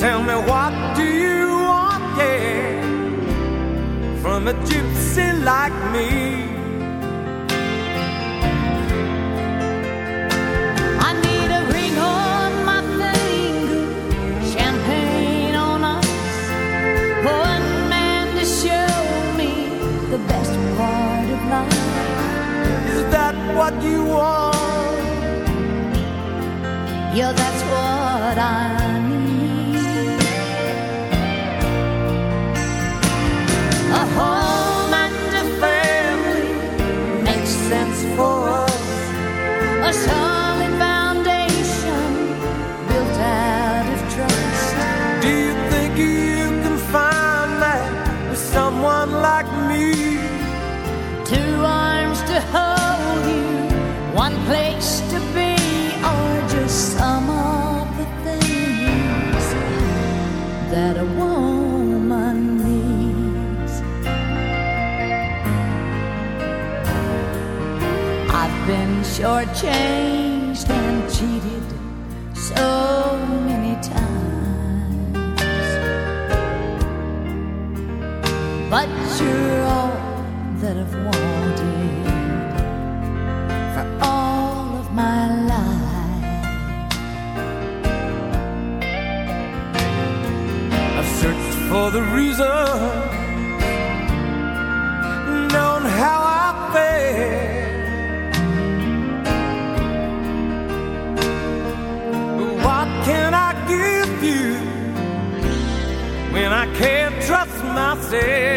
Tell me, what do you want, yeah, from a gypsy like me? I need a ring on my finger, champagne on us, one man to show me the best part of life. Is that what you want? Yeah, that's what I Solid shortchanged and cheated so many times. but you're all that I've wanted for all of my life. I've searched for the reason, myself?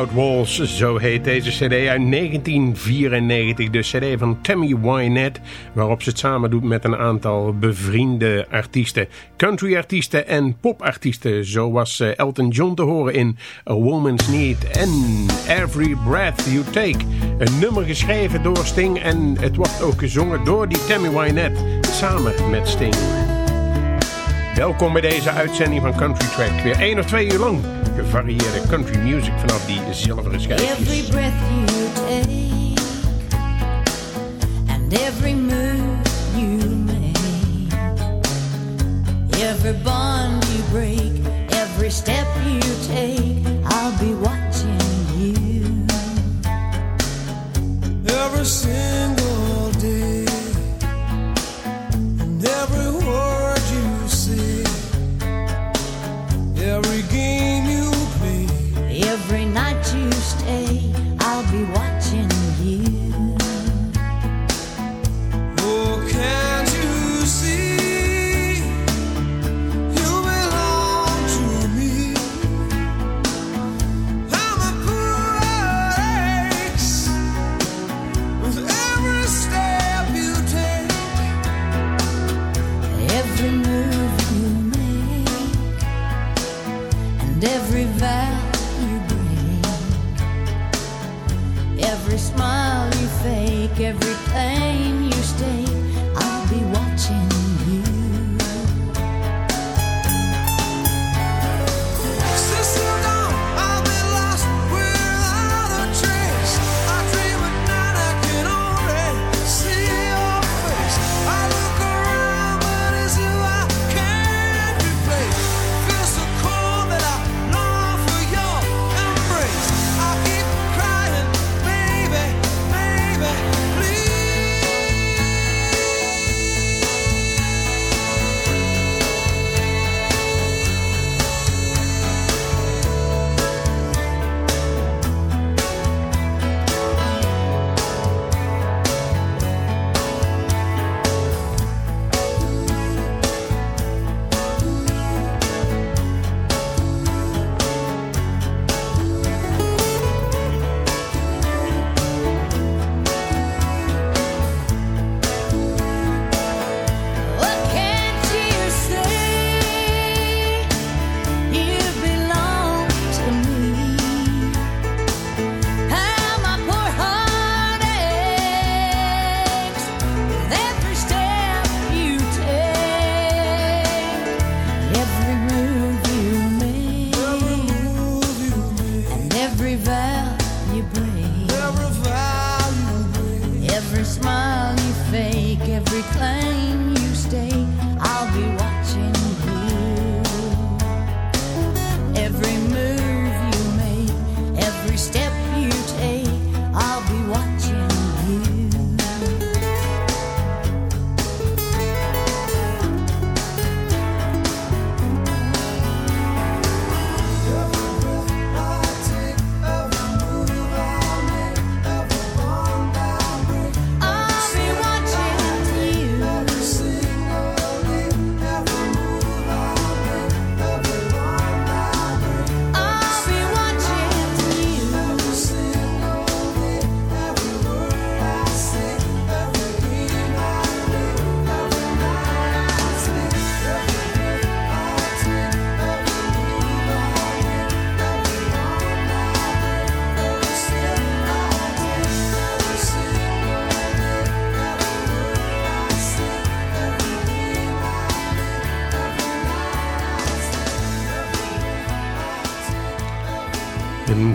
Without Walls, zo heet deze cd uit 1994. De cd van Tammy Wynette, waarop ze het samen doet met een aantal bevriende artiesten. Countryartiesten en popartiesten. Zo was eh, Elton John te horen in A Woman's Need en Every Breath You Take. Een nummer geschreven door Sting en het wordt ook gezongen door die Tammy Wynette samen met Sting. Welkom bij deze uitzending van Country Track. Weer één of twee uur lang gevarieerde country music vanaf die zilveren schijfjes. Every breath you take and every move you make, every bond you break, every step you take, I'll be watching you. Every single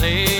That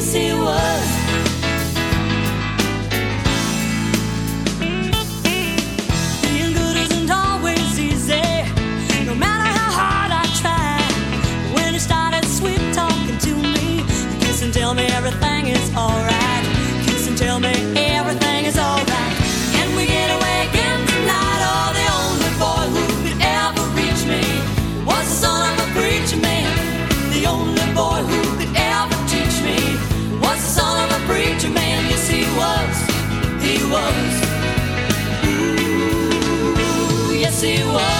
yes he was. Good isn't always easy, no matter how hard I try. When he started sweet talking to me, kiss and tell me everything is alright. see what?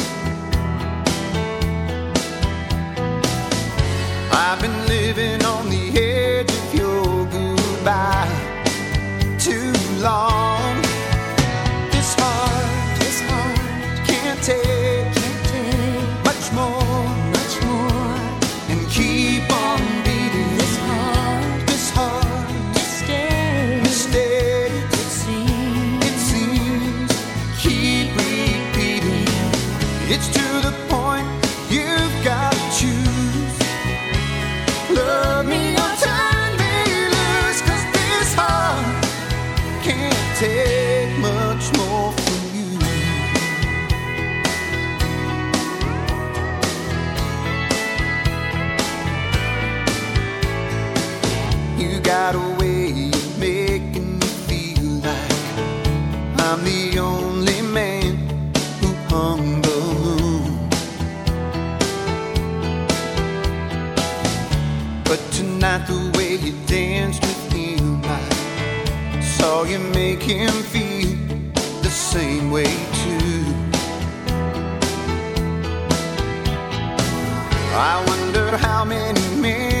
I've been living on the edge of your goodbye too long. You make him feel the same way too. I wonder how many men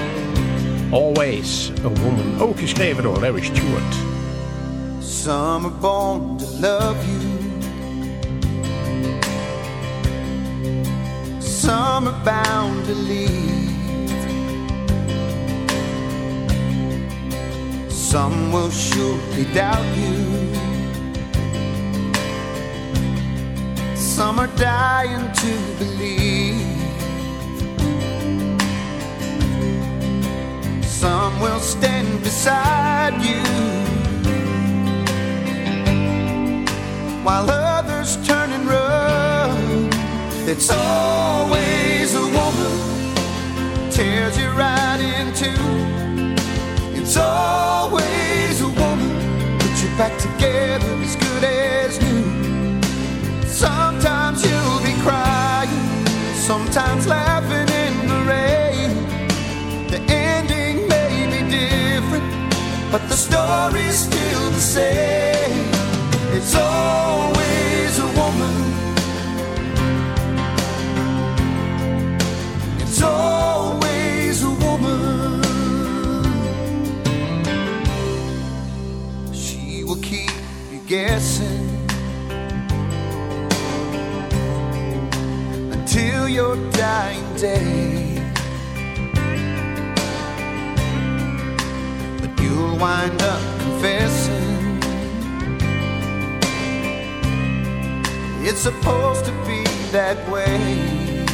Always a Woman. Ook geschreven door Larry Stewart. Some are born to love you. Some are bound to leave. Some will surely doubt you. Some are dying to believe. Some will stand beside you. while others turn and run. It's always a woman tears you right in two. It's always a woman puts you back together as good as new. Sometimes you'll be crying, sometimes laughing but the story's still the same. It's always a woman. It's always a woman. She will keep you guessing until your dying day. Wind up confessing. It's supposed to be that way.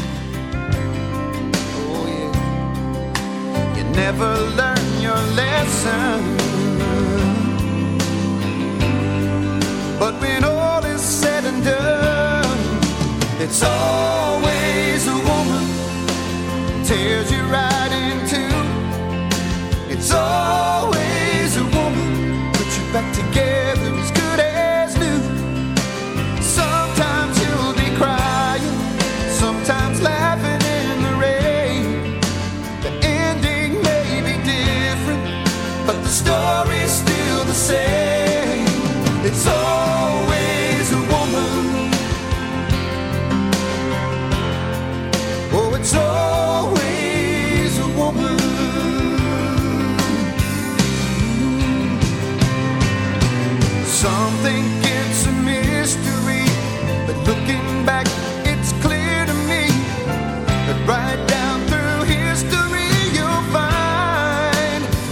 Oh, yeah. You never learn your lesson. But when all is said and done, it's always a woman tears you right in two. It's always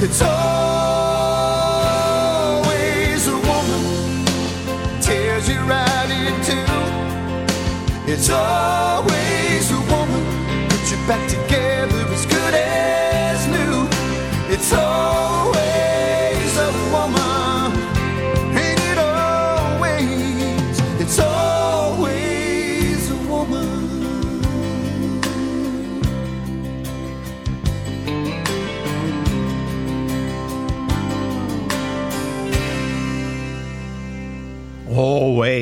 it's always a woman tears you right in two. It's always a woman puts you back together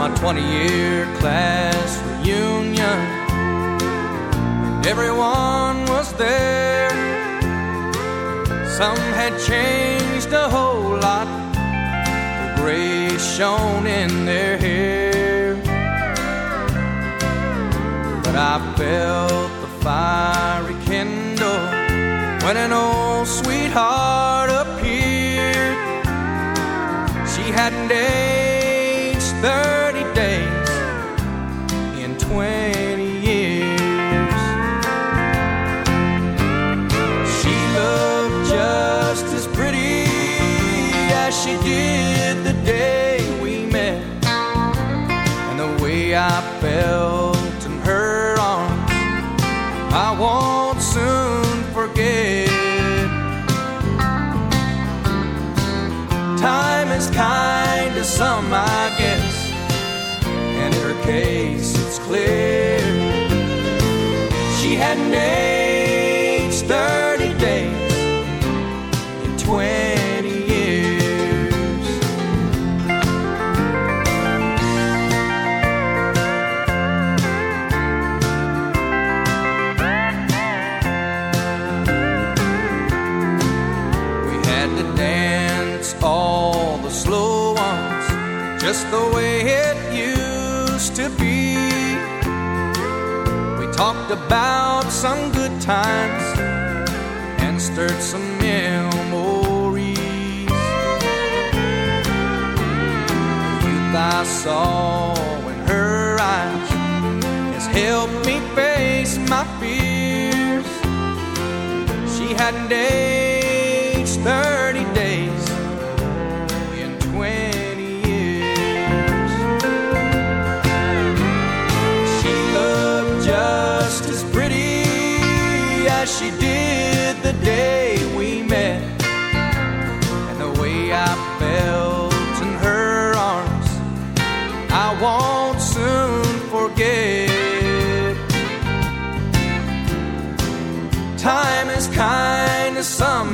My 20 year class reunion. And everyone was there. Some had changed a whole lot. The gray shone in their hair. But I felt the fiery kindle when an old sweetheart appeared. She hadn't aged 30 talked about some good times and stirred some memories. The youth I saw in her eyes has helped me face my fears. She hadn't aged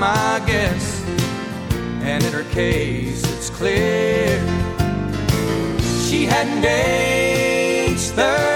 I guess, and in her case, it's clear. She hadn't aged 30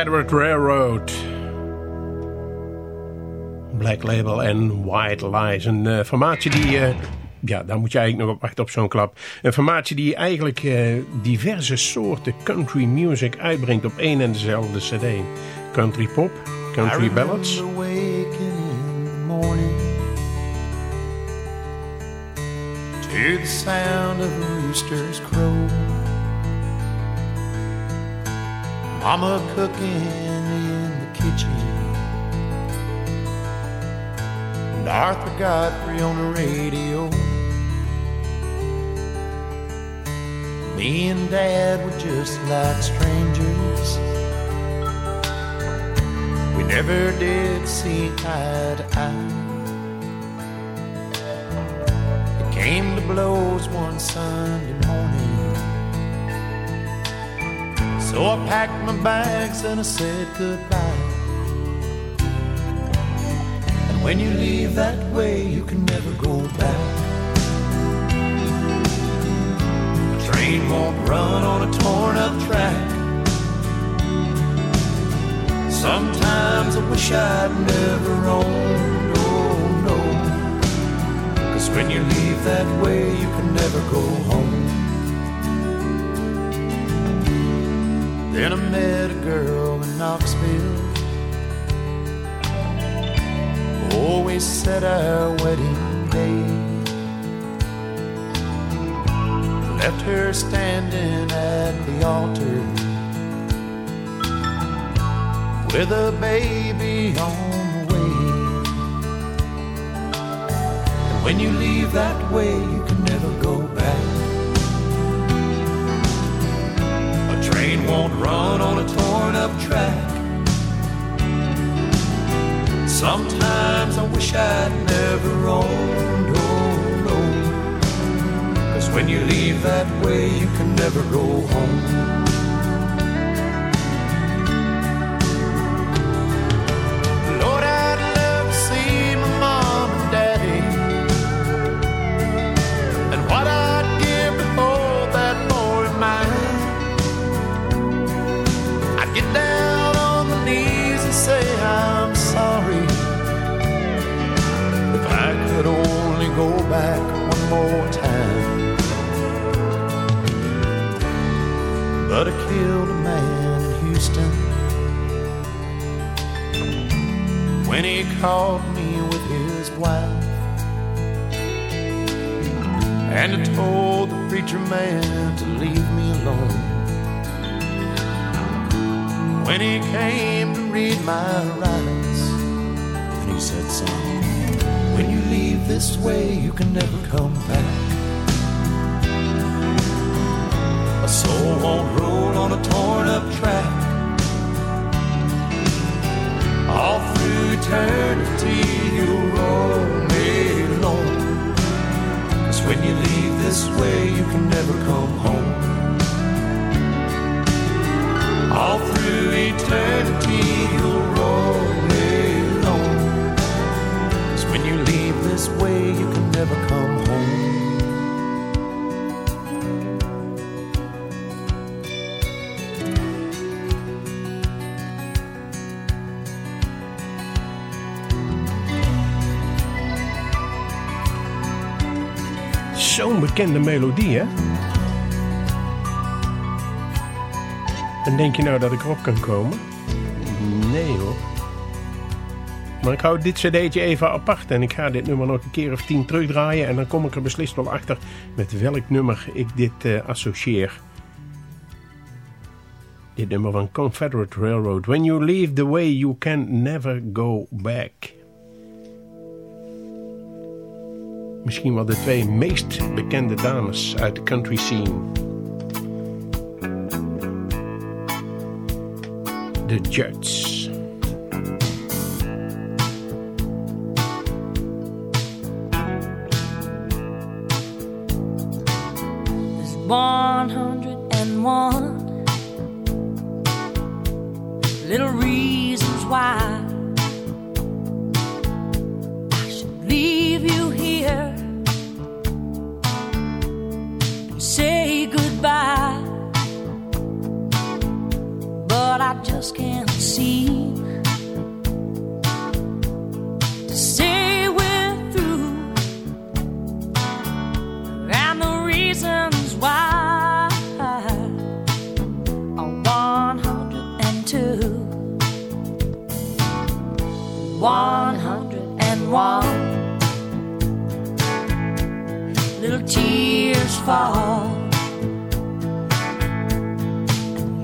Confederate Railroad. Black Label en White Lies. Een formatie die... eh, ja, daar moet je eigenlijk nog op wachten op zo'n klap. Een formatie die eigenlijk eh, diverse soorten country music uitbrengt op één en dezelfde cd. Country pop, country ballads. The morning to the sound of a rooster's crow. Mama cooking in the kitchen. And Arthur Godfrey on the radio. Me and Dad were just like strangers. We never did see eye to eye. It came to blows one Sunday morning. So I packed my bags and I said goodbye. And when you leave that way, you can never go back. The train won't run on a torn up track. Sometimes I wish I'd never owned, oh no. Cause when you leave that way, you can never go home. Then I met a girl in Knoxville. Always said our wedding day. Left her standing at the altar with a baby on the way. And when you leave that way, you can never go back. Train won't run on a torn up track. Sometimes I wish I'd never owned, oh no. Cause when you leave that way, you can never go home. Back one more time. But I killed a man in Houston when he caught me with his wife. And I told the preacher man to leave me alone. When he came to read my rights, and he said, Son, this way, you can never come back. A soul won't roll on a torn up track. All through eternity, you'll roll me alone. Cause when you leave this way, you can never come home. All through eternity, you'll roll me alone. Cause when you way, you can never come home. Zo'n bekende melodie, hè? En denk je nou dat ik erop kan komen? Maar ik hou dit cd'tje even apart en ik ga dit nummer nog een keer of tien terugdraaien en dan kom ik er beslist wel achter met welk nummer ik dit eh, associeer. Dit nummer van Confederate Railroad. When you leave the way you can never go back. Misschien wel de twee meest bekende dames uit de country scene. The Judds. 101 little reasons why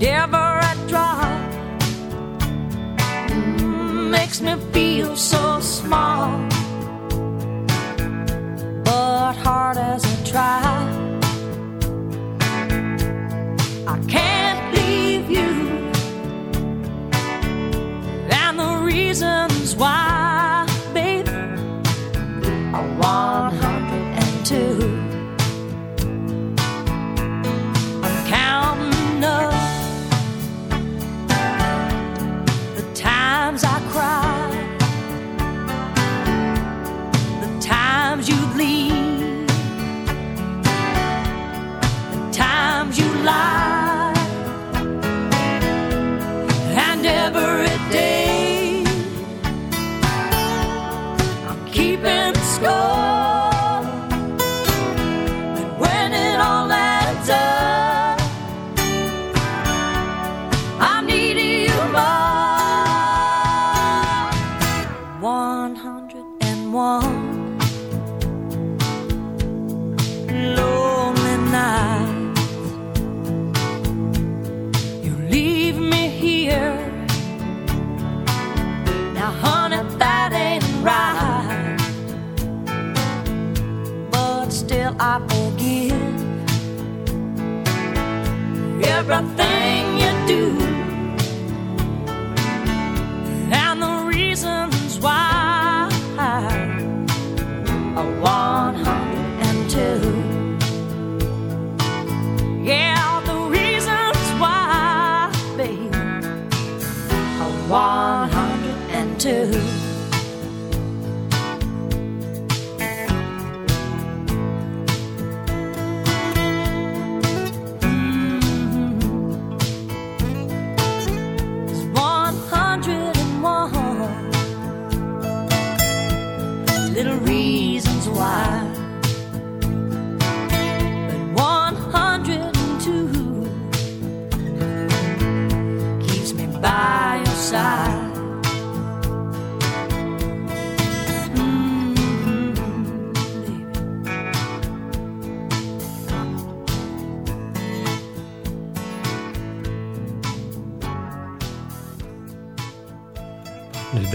every drop mm, makes me feel so small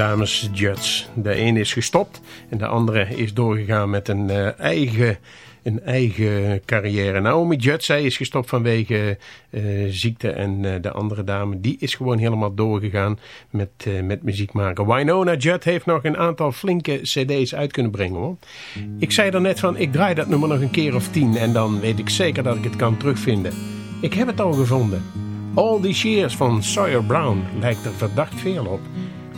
dames Judds. De ene is gestopt en de andere is doorgegaan met een eh, eigen, een eigen carrière. Naomi Judd, zij is gestopt vanwege eh, ziekte. En eh, de andere dame, die is gewoon helemaal doorgegaan met, eh, met muziek maken. Winona Judd heeft nog een aantal flinke cd's uit kunnen brengen hoor. Ik zei er net van, ik draai dat nummer nog een keer of tien. En dan weet ik zeker dat ik het kan terugvinden. Ik heb het al gevonden. All These Years van Sawyer Brown lijkt er verdacht veel op.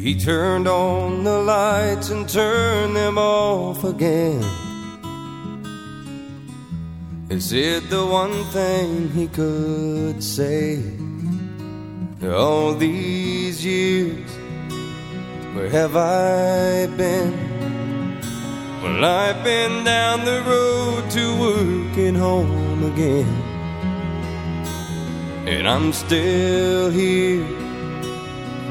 He turned on the lights and turned them off again. He said the one thing he could say all these years. Where have I been? Well, I've been down the road to work and home again. And I'm still here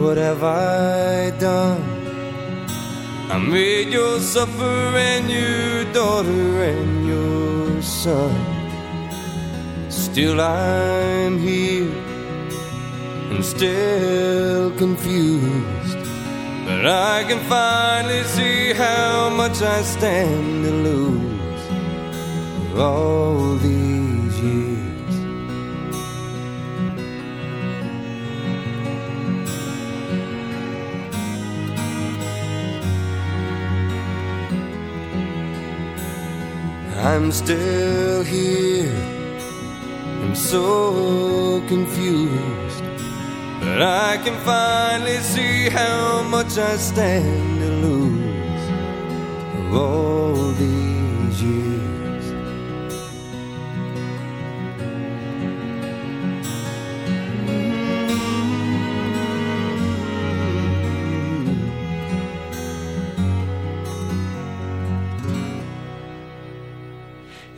What have I done? I made you suffer and your daughter and your son. Still I'm here and still confused. But I can finally see how much I stand to lose all these I'm still here. I'm so confused. But I can finally see how much I stand to lose of all these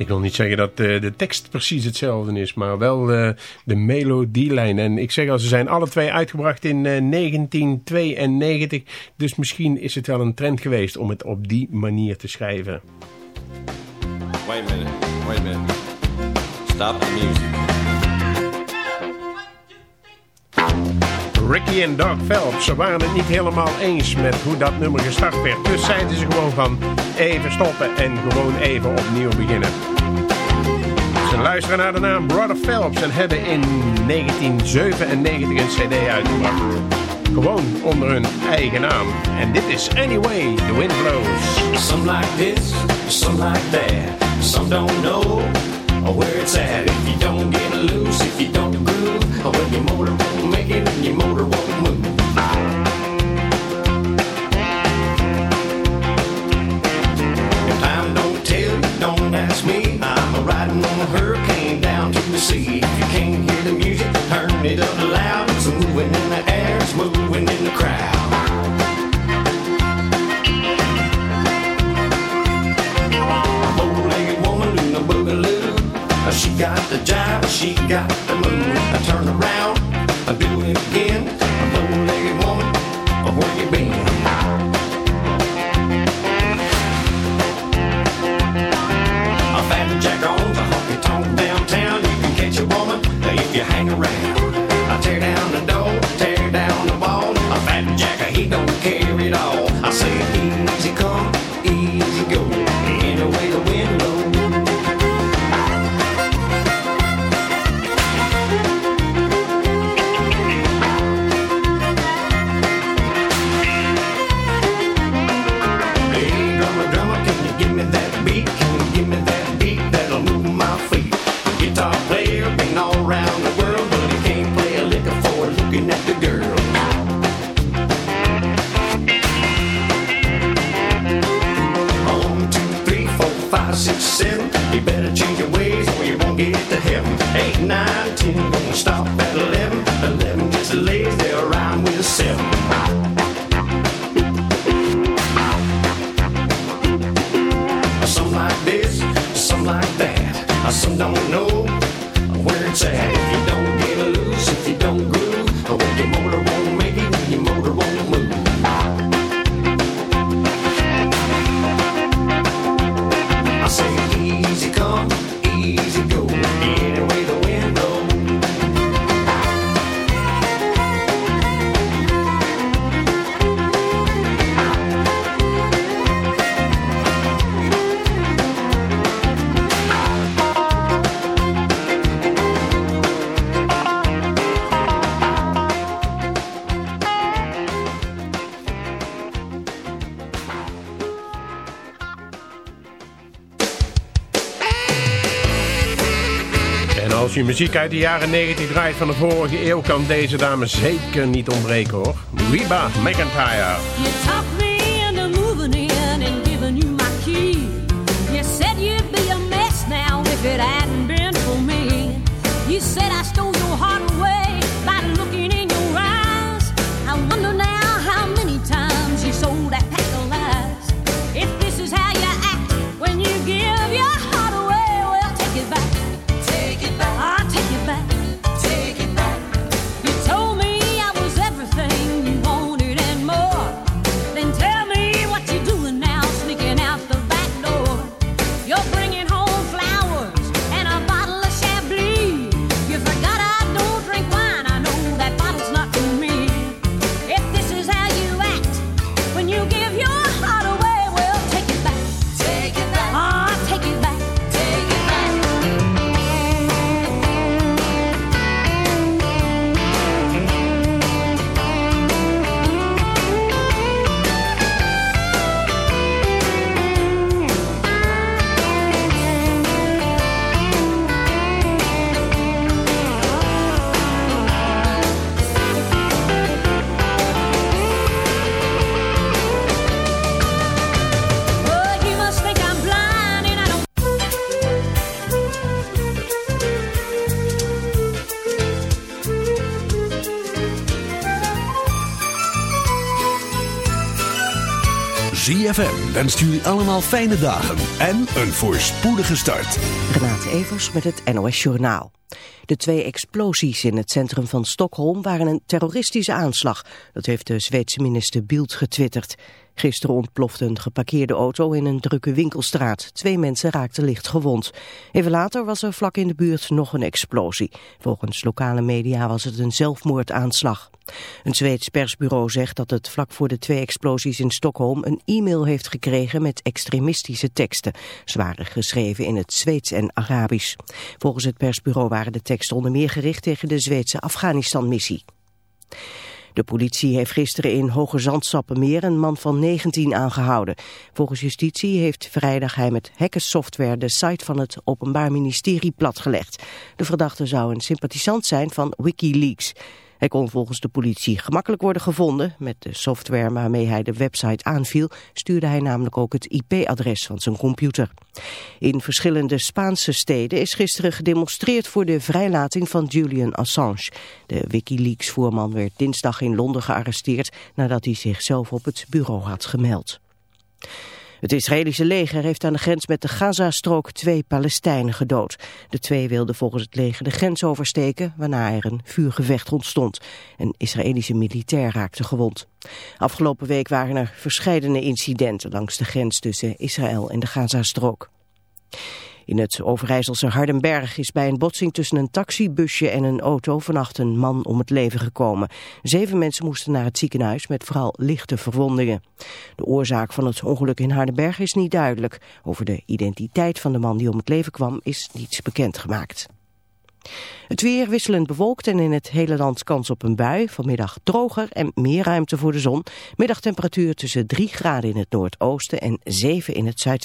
Ik wil niet zeggen dat eh, de tekst precies hetzelfde is, maar wel eh, de melodielijn. En ik zeg al, ze zijn alle twee uitgebracht in eh, 1992. Dus misschien is het wel een trend geweest om het op die manier te schrijven. Wait a minute, wait a minute. Stop the music. Ricky en Doug Phelps, ze waren het niet helemaal eens met hoe dat nummer gestart werd. Dus zeiden ze gewoon van even stoppen en gewoon even opnieuw beginnen. Ze luisteren naar de naam Brother Phelps en hebben in 1997 een cd uitgebracht. Gewoon onder hun eigen naam. En dit is Anyway, The Wind Blows. Some like this, some like that. Some don't know where it's at. If you don't get loose, if you don't groove, well, your motor won't make it and your motor won't move. If time don't tell you, don't ask me. I'm a riding on a hurricane down to the sea. If you can't hear the music, turn it up loud. It's moving in the got the jive, she got the move. I turn around, als je muziek uit de jaren 90 draait van de vorige eeuw... kan deze dame zeker niet ontbreken hoor. Reba McIntyre. Wenst jullie allemaal fijne dagen en een voorspoedige start. Renate Evers met het NOS Journaal. De twee explosies in het centrum van Stockholm waren een terroristische aanslag. Dat heeft de Zweedse minister Bildt getwitterd. Gisteren ontplofte een geparkeerde auto in een drukke winkelstraat. Twee mensen raakten licht gewond. Even later was er vlak in de buurt nog een explosie. Volgens lokale media was het een zelfmoordaanslag. Een Zweeds persbureau zegt dat het vlak voor de twee explosies in Stockholm een e-mail heeft gekregen met extremistische teksten. Waren geschreven in het Zweeds en Arabisch. Volgens het persbureau waren de teksten onder meer gericht tegen de Zweedse Afghanistan-missie. De politie heeft gisteren in Hoge Zandsappenmeer een man van 19 aangehouden. Volgens justitie heeft vrijdag hij met hackersoftware de site van het Openbaar Ministerie platgelegd. De verdachte zou een sympathisant zijn van Wikileaks. Hij kon volgens de politie gemakkelijk worden gevonden. Met de software waarmee hij de website aanviel stuurde hij namelijk ook het IP-adres van zijn computer. In verschillende Spaanse steden is gisteren gedemonstreerd voor de vrijlating van Julian Assange. De Wikileaks-voorman werd dinsdag in Londen gearresteerd nadat hij zichzelf op het bureau had gemeld. Het Israëlische leger heeft aan de grens met de Gazastrook twee Palestijnen gedood. De twee wilden volgens het leger de grens oversteken, waarna er een vuurgevecht ontstond. Een Israëlische militair raakte gewond. Afgelopen week waren er verscheidene incidenten langs de grens tussen Israël en de Gazastrook. In het Overijsselse Hardenberg is bij een botsing tussen een taxibusje en een auto vannacht een man om het leven gekomen. Zeven mensen moesten naar het ziekenhuis met vooral lichte verwondingen. De oorzaak van het ongeluk in Hardenberg is niet duidelijk. Over de identiteit van de man die om het leven kwam is niets bekendgemaakt. Het weer wisselend bewolkt en in het hele land kans op een bui. Vanmiddag droger en meer ruimte voor de zon. Middagtemperatuur tussen 3 graden in het noordoosten en 7 in het zuidwesten.